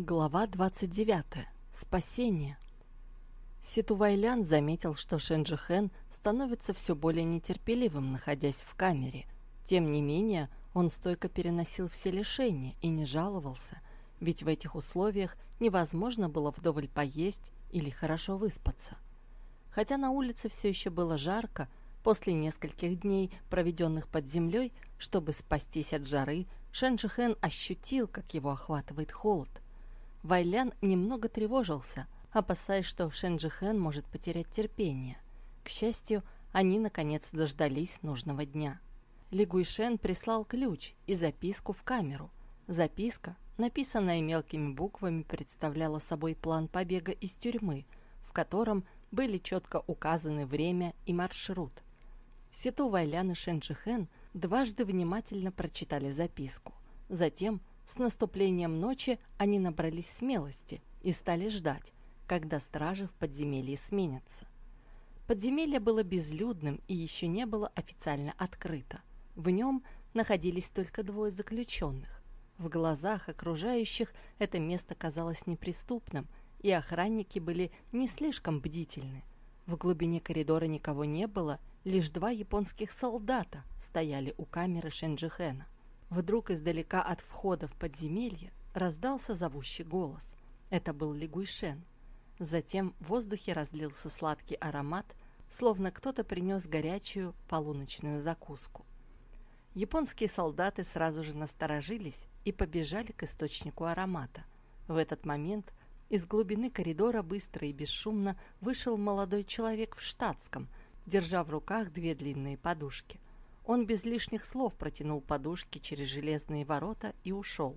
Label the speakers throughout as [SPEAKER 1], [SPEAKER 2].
[SPEAKER 1] Глава 29. Спасение. Ситувайлян заметил, что Шенджихен становится все более нетерпеливым, находясь в камере. Тем не менее, он стойко переносил все лишения и не жаловался, ведь в этих условиях невозможно было вдоволь поесть или хорошо выспаться. Хотя на улице все еще было жарко, после нескольких дней, проведенных под землей, чтобы спастись от жары, Шенджихен ощутил, как его охватывает холод – Вайлян немного тревожился, опасаясь, что Шенджихен может потерять терпение. К счастью, они наконец дождались нужного дня. Ли прислал ключ и записку в камеру. Записка, написанная мелкими буквами, представляла собой план побега из тюрьмы, в котором были четко указаны время и маршрут. Ситу Вайлян и Шенджихен дважды внимательно прочитали записку. Затем с наступлением ночи они набрались смелости и стали ждать, когда стражи в подземелье сменятся. Подземелье было безлюдным и еще не было официально открыто. В нем находились только двое заключенных. В глазах окружающих это место казалось неприступным, и охранники были не слишком бдительны. В глубине коридора никого не было, лишь два японских солдата стояли у камеры Шенджихена. Вдруг издалека от входа в подземелье раздался зовущий голос. Это был Лигуйшен. Затем в воздухе разлился сладкий аромат, словно кто-то принес горячую полуночную закуску. Японские солдаты сразу же насторожились и побежали к источнику аромата. В этот момент из глубины коридора быстро и бесшумно вышел молодой человек в штатском, держа в руках две длинные подушки. Он без лишних слов протянул подушки через железные ворота и ушел.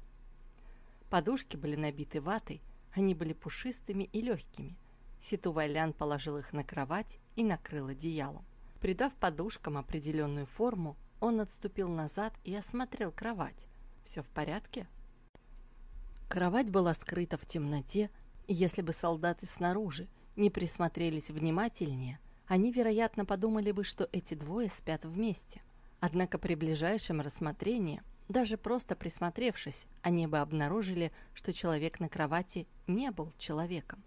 [SPEAKER 1] Подушки были набиты ватой, они были пушистыми и легкими. Ситу Вайлян положил их на кровать и накрыл одеялом. Придав подушкам определенную форму, он отступил назад и осмотрел кровать. «Все в порядке?» Кровать была скрыта в темноте, и если бы солдаты снаружи не присмотрелись внимательнее, они, вероятно, подумали бы, что эти двое спят вместе. Однако при ближайшем рассмотрении, даже просто присмотревшись, они бы обнаружили, что человек на кровати не был человеком.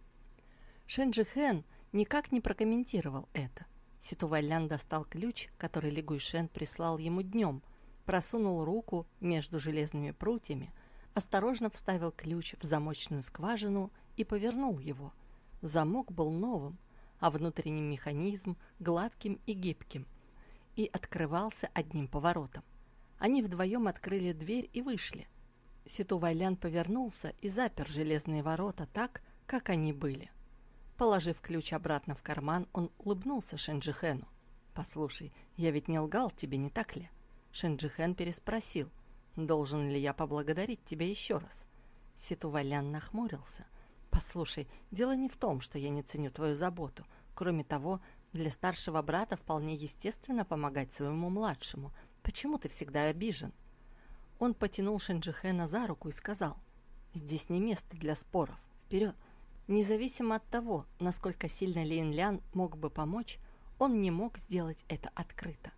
[SPEAKER 1] Шенджи Хэн никак не прокомментировал это. Ситувайлян достал ключ, который Ли Гуйшен прислал ему днем, просунул руку между железными прутьями, осторожно вставил ключ в замочную скважину и повернул его. Замок был новым, а внутренний механизм гладким и гибким и открывался одним поворотом. Они вдвоем открыли дверь и вышли. Ситу Вайлян повернулся и запер железные ворота так, как они были. Положив ключ обратно в карман, он улыбнулся Шенджихену. «Послушай, я ведь не лгал тебе, не так ли?» Шенджихен переспросил, «Должен ли я поблагодарить тебя еще раз?» Ситу Вайлян нахмурился. «Послушай, дело не в том, что я не ценю твою заботу. Кроме того, для старшего брата вполне естественно помогать своему младшему. Почему ты всегда обижен?» Он потянул Шенджихена за руку и сказал, «Здесь не место для споров. Вперед!» Независимо от того, насколько сильно Лин Лян мог бы помочь, он не мог сделать это открыто.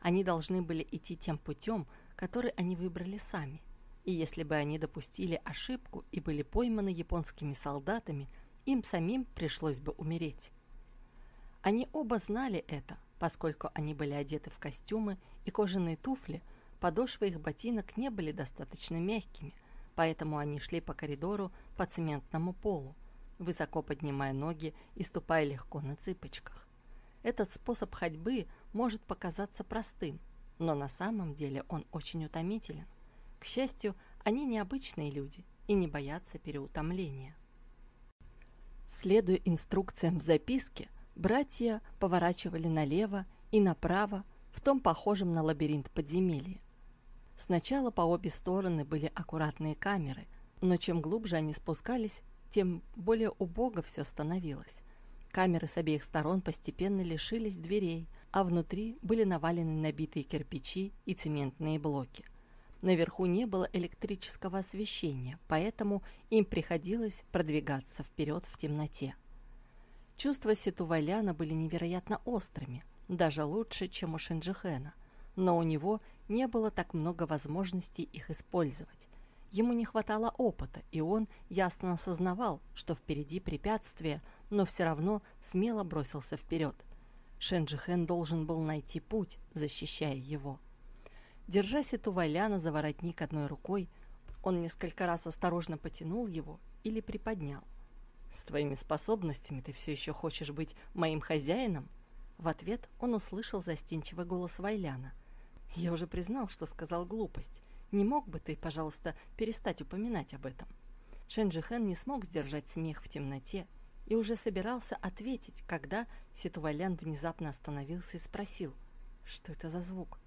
[SPEAKER 1] Они должны были идти тем путем, который они выбрали сами. И если бы они допустили ошибку и были пойманы японскими солдатами, им самим пришлось бы умереть. Они оба знали это, поскольку они были одеты в костюмы и кожаные туфли, подошвы их ботинок не были достаточно мягкими, поэтому они шли по коридору по цементному полу, высоко поднимая ноги и ступая легко на цыпочках. Этот способ ходьбы может показаться простым, но на самом деле он очень утомителен. К счастью, они необычные люди и не боятся переутомления. Следуя инструкциям в записке, Братья поворачивали налево и направо в том похожем на лабиринт подземелья. Сначала по обе стороны были аккуратные камеры, но чем глубже они спускались, тем более убого все становилось. Камеры с обеих сторон постепенно лишились дверей, а внутри были навалены набитые кирпичи и цементные блоки. Наверху не было электрического освещения, поэтому им приходилось продвигаться вперед в темноте. Чувства Ситуваляна были невероятно острыми, даже лучше, чем у Шинджихена, но у него не было так много возможностей их использовать. Ему не хватало опыта, и он ясно осознавал, что впереди препятствие, но все равно смело бросился вперед. Шенджихен должен был найти путь, защищая его. Держа Ситу Вайляна за воротник одной рукой, он несколько раз осторожно потянул его или приподнял. «С твоими способностями ты все еще хочешь быть моим хозяином?» В ответ он услышал застенчивый голос Вайляна. «Я уже признал, что сказал глупость. Не мог бы ты, пожалуйста, перестать упоминать об этом?» Шенджихен не смог сдержать смех в темноте и уже собирался ответить, когда Ситувалян внезапно остановился и спросил, что это за звук.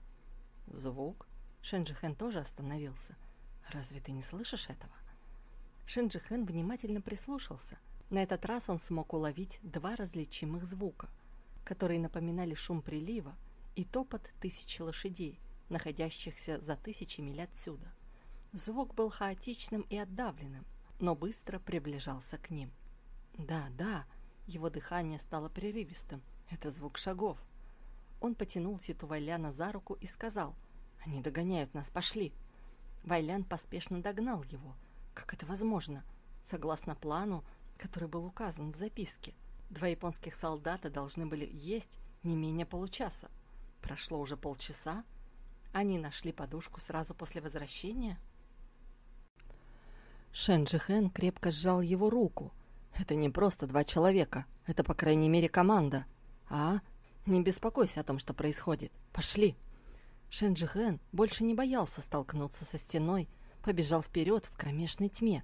[SPEAKER 1] «Звук?» Шенджихен тоже остановился. «Разве ты не слышишь этого?» Шенджихен внимательно прислушался. На этот раз он смог уловить два различимых звука, которые напоминали шум прилива и топот тысячи лошадей, находящихся за тысячи миль отсюда. Звук был хаотичным и отдавленным, но быстро приближался к ним. Да, да, его дыхание стало прерывистым. Это звук шагов. Он потянул Ситу Вайляна за руку и сказал, «Они догоняют нас, пошли!» Вайлян поспешно догнал его. Как это возможно? Согласно плану, который был указан в записке, два японских солдата должны были есть не менее получаса. Прошло уже полчаса, они нашли подушку сразу после возвращения? Шенджи Хэн крепко сжал его руку. Это не просто два человека, это, по крайней мере, команда. А? Не беспокойся о том, что происходит. Пошли. Шенджи Хэн больше не боялся столкнуться со стеной, побежал вперед в кромешной тьме.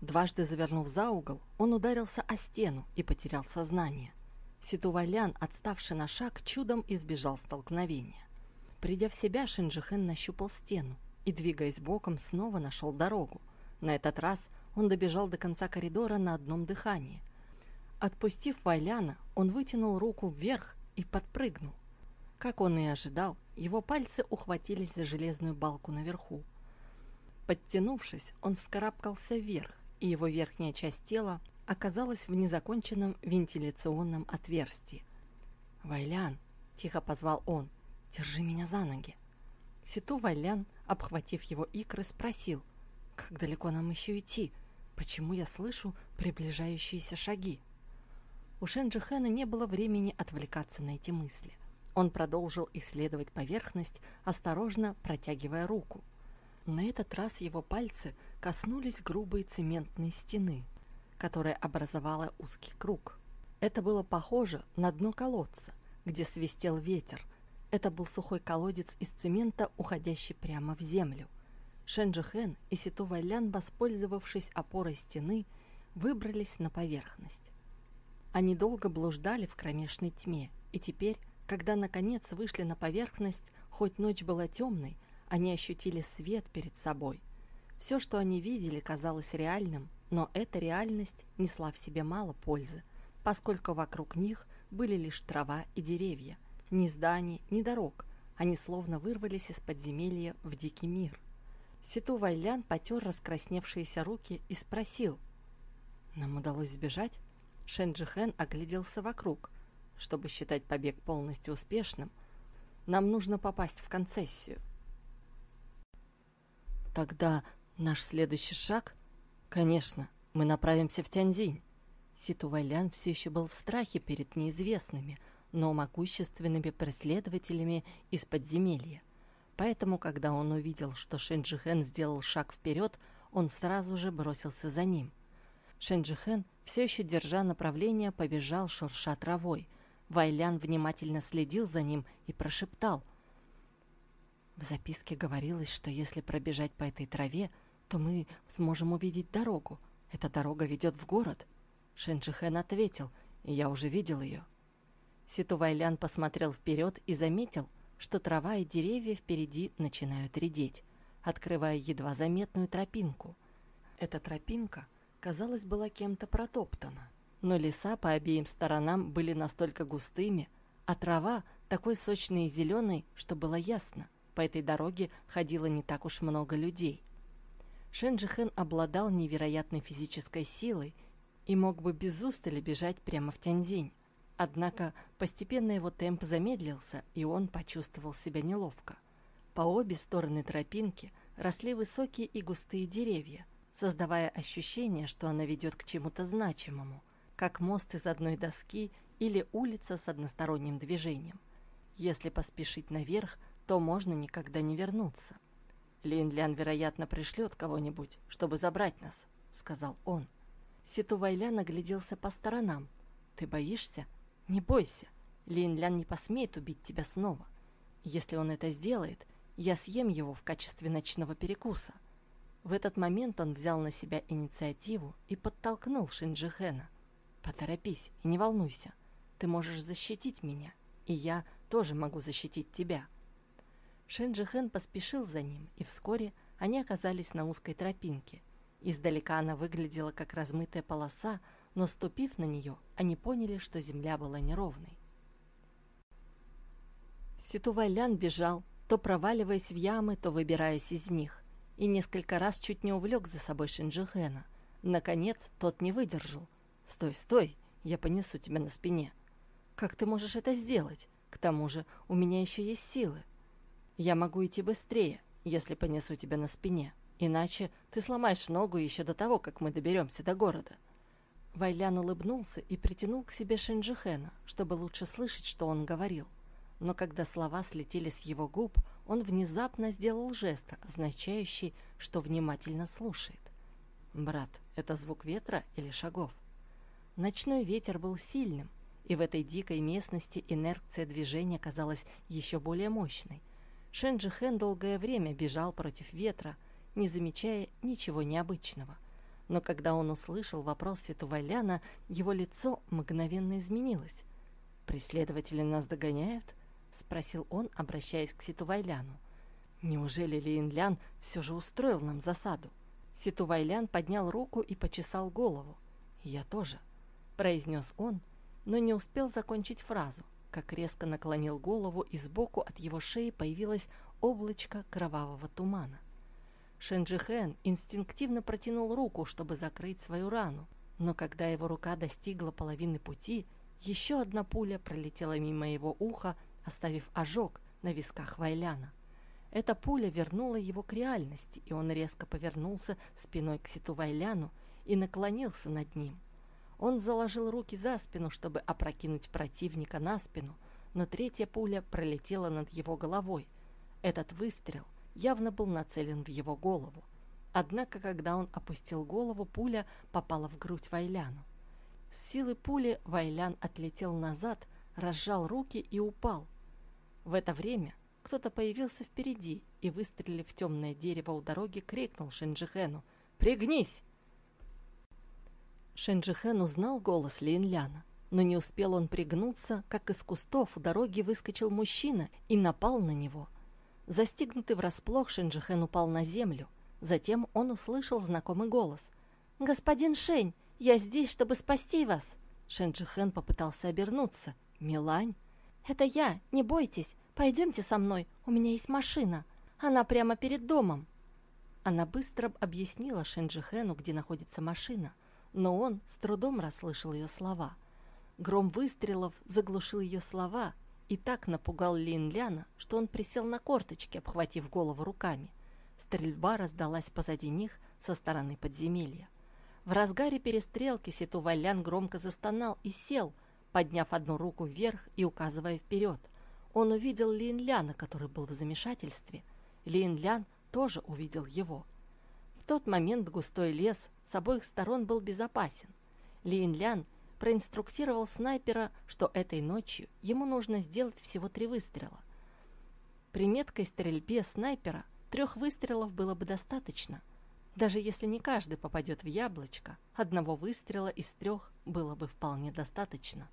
[SPEAKER 1] Дважды завернув за угол, он ударился о стену и потерял сознание. Ситувалян, отставший на шаг, чудом избежал столкновения. Придя в себя, Шинджихен нащупал стену и, двигаясь боком, снова нашел дорогу. На этот раз он добежал до конца коридора на одном дыхании. Отпустив Вайляна, он вытянул руку вверх и подпрыгнул. Как он и ожидал, его пальцы ухватились за железную балку наверху. Подтянувшись, он вскарабкался вверх, и его верхняя часть тела оказалась в незаконченном вентиляционном отверстии. «Вайлян!» – тихо позвал он – Держи меня за ноги. Ситу Вайлян, обхватив его икры, спросил, как далеко нам еще идти? Почему я слышу приближающиеся шаги? У Шенджихена не было времени отвлекаться на эти мысли. Он продолжил исследовать поверхность, осторожно протягивая руку. На этот раз его пальцы коснулись грубой цементной стены, которая образовала узкий круг. Это было похоже на дно колодца, где свистел ветер, это был сухой колодец из цемента, уходящий прямо в землю. Шенджихен и Ситу Вайлян, воспользовавшись опорой стены, выбрались на поверхность. Они долго блуждали в кромешной тьме, и теперь, когда наконец вышли на поверхность, хоть ночь была темной, они ощутили свет перед собой. Все, что они видели, казалось реальным, но эта реальность несла в себе мало пользы, поскольку вокруг них были лишь трава и деревья – ни зданий, ни дорог. Они словно вырвались из подземелья в дикий мир. Ситу Вайлян потер раскрасневшиеся руки и спросил. «Нам удалось сбежать?» Шенджихен огляделся вокруг. Чтобы считать побег полностью успешным, нам нужно попасть в концессию. Тогда наш следующий шаг? Конечно, мы направимся в Тяньзинь. Ситу Вайлян все еще был в страхе перед неизвестными – но могущественными преследователями из подземелья. Поэтому, когда он увидел, что Шенджихен сделал шаг вперед, он сразу же бросился за ним. Шенджихен, все еще держа направление, побежал, шурша травой. Вайлян внимательно следил за ним и прошептал. В записке говорилось, что если пробежать по этой траве, то мы сможем увидеть дорогу. Эта дорога ведет в город. Шенджихен ответил, я уже видел ее. Ситувайлян посмотрел вперед и заметил, что трава и деревья впереди начинают редеть, открывая едва заметную тропинку. Эта тропинка, казалось, была кем-то протоптана, но леса по обеим сторонам были настолько густыми, а трава такой сочной и зеленой, что было ясно, по этой дороге ходило не так уж много людей. Шенджихен обладал невероятной физической силой и мог бы без устали бежать прямо в Тяньзинь. Однако постепенно его темп замедлился, и он почувствовал себя неловко. По обе стороны тропинки росли высокие и густые деревья, создавая ощущение, что она ведет к чему-то значимому, как мост из одной доски или улица с односторонним движением. Если поспешить наверх, то можно никогда не вернуться. «Линлян, вероятно, пришлет кого-нибудь, чтобы забрать нас», — сказал он. Ситу Вайлян огляделся по сторонам. «Ты боишься? Не бойся. Линлян не посмеет убить тебя снова. Если он это сделает, я съем его в качестве ночного перекуса». В этот момент он взял на себя инициативу и подтолкнул Шинджихена. «Поторопись и не волнуйся. Ты можешь защитить меня, и я тоже могу защитить тебя». Шенджихен поспешил за ним, и вскоре они оказались на узкой тропинке. Издалека она выглядела как размытая полоса, но ступив на нее, они поняли, что земля была неровной. Ситувайлян бежал, то проваливаясь в ямы, то выбираясь из них, и несколько раз чуть не увлек за собой Шинджихена. Наконец, тот не выдержал. «Стой, стой, я понесу тебя на спине», как ты можешь это сделать? К тому же у меня еще есть силы. Я могу идти быстрее, если понесу тебя на спине. Иначе ты сломаешь ногу еще до того, как мы доберемся до города». Вайлян улыбнулся и притянул к себе Шинджихена, чтобы лучше слышать, что он говорил. Но когда слова слетели с его губ, он внезапно сделал жест, означающий, что внимательно слушает. «Брат, это звук ветра или шагов?» Ночной ветер был сильным, и в этой дикой местности инерция движения казалась еще более мощной. Шенджи Хэн долгое время бежал против ветра, не замечая ничего необычного. Но когда он услышал вопрос Ситуваляна, его лицо мгновенно изменилось. «Преследователи нас догоняют?» — спросил он, обращаясь к Ситувайляну. «Неужели Линлян все же устроил нам засаду?» Ситувайлян поднял руку и почесал голову. «Я тоже», — произнес он, но не успел закончить фразу, как резко наклонил голову, и сбоку от его шеи появилось облачко кровавого тумана. Шенджихен инстинктивно протянул руку, чтобы закрыть свою рану, но когда его рука достигла половины пути, еще одна пуля пролетела мимо его уха, оставив ожог на висках Вайляна. Эта пуля вернула его к реальности, и он резко повернулся спиной к Ситу Вайляну и наклонился над ним – он заложил руки за спину, чтобы опрокинуть противника на спину, но третья пуля пролетела над его головой. Этот выстрел явно был нацелен в его голову. Однако, когда он опустил голову, пуля попала в грудь Вайляну. С силы пули Вайлян отлетел назад, разжал руки и упал. В это время кто-то появился впереди и, выстрелив в темное дерево у дороги, крикнул Шинджихену «Пригнись!» Шенджихен узнал голос Линляна, но не успел он пригнуться, как из кустов у дороги выскочил мужчина и напал на него. Застигнутый врасплох, Шенджихен упал на землю. Затем он услышал знакомый голос. «Господин Шень, я здесь, чтобы спасти вас!» Шенджихен попытался обернуться. «Милань?» «Это я, не бойтесь, пойдемте со мной, у меня есть машина. Она прямо перед домом». Она быстро объяснила Шенджихену, где находится машина но он с трудом расслышал ее слова. Гром выстрелов заглушил ее слова и так напугал Лин Ляна, что он присел на корточки, обхватив голову руками. Стрельба раздалась позади них со стороны подземелья. В разгаре перестрелки Ситу Валян громко застонал и сел, подняв одну руку вверх и указывая вперед. Он увидел Лин Ляна, который был в замешательстве. Лин Лян тоже увидел его — тот момент густой лес с обоих сторон был безопасен. Лин Лян проинструктировал снайпера, что этой ночью ему нужно сделать всего три выстрела. При меткой стрельбе снайпера трех выстрелов было бы достаточно. Даже если не каждый попадет в яблочко, одного выстрела из трех было бы вполне достаточно.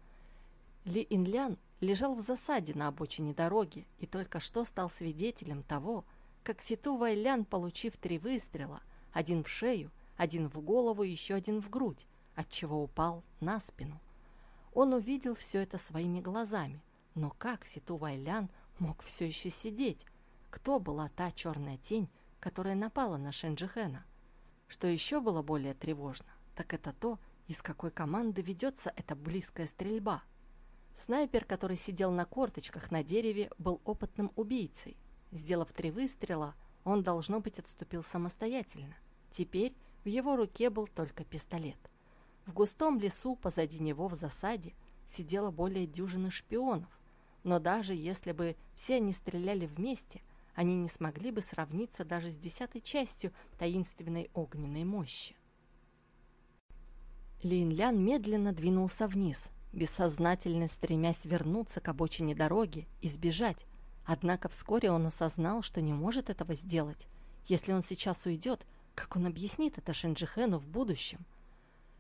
[SPEAKER 1] Ли Инлян лежал в засаде на обочине дороги и только что стал свидетелем того, как Ситу Вайлян, получив три выстрела, один в шею, один в голову еще один в грудь, отчего упал на спину. Он увидел все это своими глазами, но как Ситу Вайлян мог все еще сидеть? Кто была та черная тень, которая напала на Шенджихена? Что еще было более тревожно, так это то, из какой команды ведется эта близкая стрельба. Снайпер, который сидел на корточках на дереве, был опытным убийцей. Сделав три выстрела, Он, должно быть, отступил самостоятельно. Теперь в его руке был только пистолет. В густом лесу позади него в засаде сидело более дюжины шпионов, но даже если бы все они стреляли вместе, они не смогли бы сравниться даже с десятой частью таинственной огненной мощи. Линлян медленно двинулся вниз, бессознательно стремясь вернуться к обочине дороги и сбежать. Однако вскоре он осознал, что не может этого сделать. Если он сейчас уйдет, как он объяснит это Шенджихену в будущем?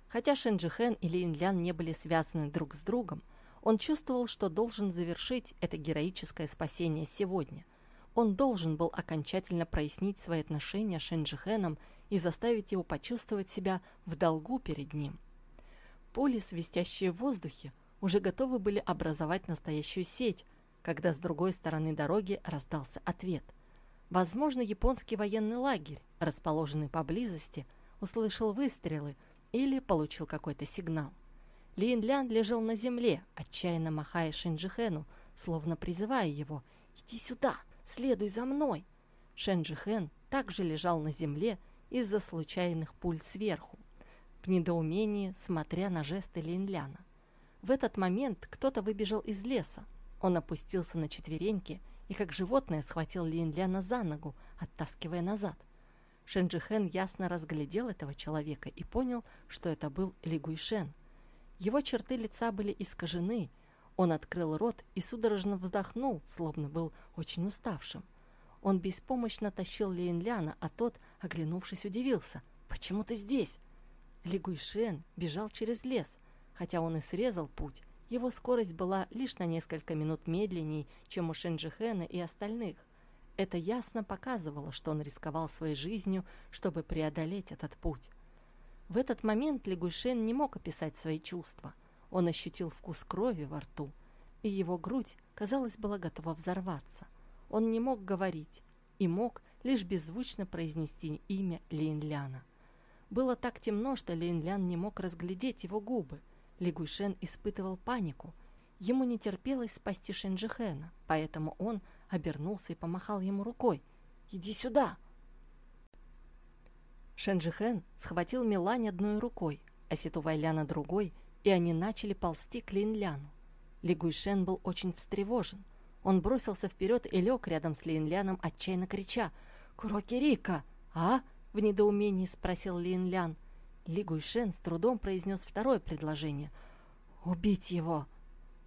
[SPEAKER 1] Хотя Шенджихен и Линлян не были связаны друг с другом, он чувствовал, что должен завершить это героическое спасение сегодня. Он должен был окончательно прояснить свои отношения с Шенджихеном и заставить его почувствовать себя в долгу перед ним. Пули, свистящие в воздухе, уже готовы были образовать настоящую сеть, когда с другой стороны дороги раздался ответ. Возможно, японский военный лагерь, расположенный поблизости, услышал выстрелы или получил какой-то сигнал. Лин Лян лежал на земле, отчаянно махая Шинджихену, словно призывая его «Иди сюда, следуй за мной!» Шенджихен также лежал на земле из-за случайных пуль сверху в недоумении, смотря на жесты Линляна. В этот момент кто-то выбежал из леса. Он опустился на четвереньки и, как животное, схватил Линляна за ногу, оттаскивая назад. Шенджихен ясно разглядел этого человека и понял, что это был Ли Гуйшен. Его черты лица были искажены. Он открыл рот и судорожно вздохнул, словно был очень уставшим. Он беспомощно тащил Линляна, а тот, оглянувшись, удивился. «Почему ты здесь?» Лигуйшен бежал через лес. Хотя он и срезал путь, его скорость была лишь на несколько минут медленней, чем у Шенджихена и остальных. Это ясно показывало, что он рисковал своей жизнью, чтобы преодолеть этот путь. В этот момент Лигуйшен не мог описать свои чувства. Он ощутил вкус крови во рту, и его грудь, казалось, была готова взорваться. Он не мог говорить и мог лишь беззвучно произнести имя Линляна. Было так темно, что Линлян не мог разглядеть его губы. Лигуйшен испытывал панику. Ему не терпелось спасти Шенджихена, поэтому он обернулся и помахал ему рукой. «Иди сюда!» Шенджихен схватил Милань одной рукой, а Ситувайляна другой, и они начали ползти к Линляну. Лигуйшен был очень встревожен. Он бросился вперед и лег рядом с Линляном, отчаянно крича «Курокирика! А?» В недоумении спросил Лин Лян. Ли Гуйшен с трудом произнес второе предложение. «Убить его!»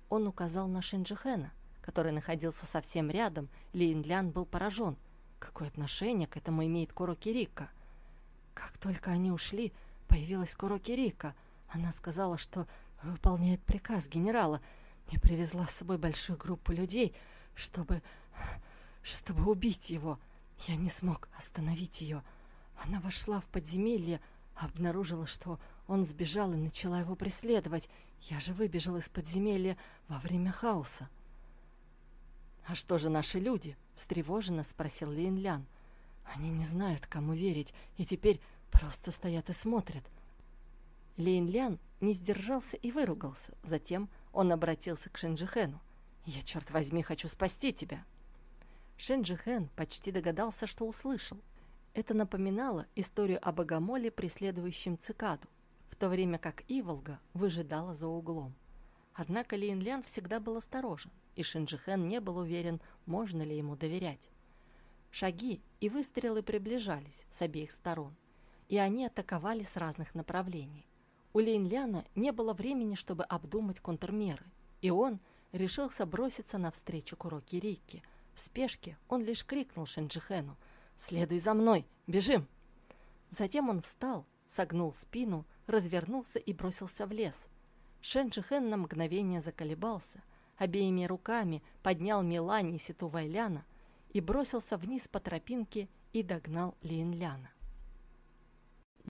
[SPEAKER 1] Он указал на Шинджихена, который находился совсем рядом. Лин Лян был поражен. Какое отношение к этому имеет Куро Кирика? Как только они ушли, появилась Куро Кирика. Она сказала, что выполняет приказ генерала и привезла с собой большую группу людей, чтобы... чтобы убить его. Я не смог остановить ее. Она вошла в подземелье, обнаружила, что он сбежал и начала его преследовать. Я же выбежал из подземелья во время хаоса. «А что же наши люди?» — встревоженно спросил Лин Лян. «Они не знают, кому верить, и теперь просто стоят и смотрят». Лин Лян не сдержался и выругался. Затем он обратился к Шинджихену. «Я, черт возьми, хочу спасти тебя!» Шинджихен почти догадался, что услышал. Это напоминало историю о богомоле, преследующем цикаду, в то время как Иволга выжидала за углом. Однако Линлян всегда был осторожен, и Шинджихен не был уверен, можно ли ему доверять. Шаги и выстрелы приближались с обеих сторон, и они атаковали с разных направлений. У Линляна не было времени, чтобы обдумать контрмеры, и он решился броситься навстречу Куроки Рикки. В спешке он лишь крикнул Шинджихену – «Следуй за мной! Бежим!» Затем он встал, согнул спину, развернулся и бросился в лес. Шен Чихен на мгновение заколебался, обеими руками поднял Милани Ситу Вайляна и бросился вниз по тропинке и догнал Лин Ляна.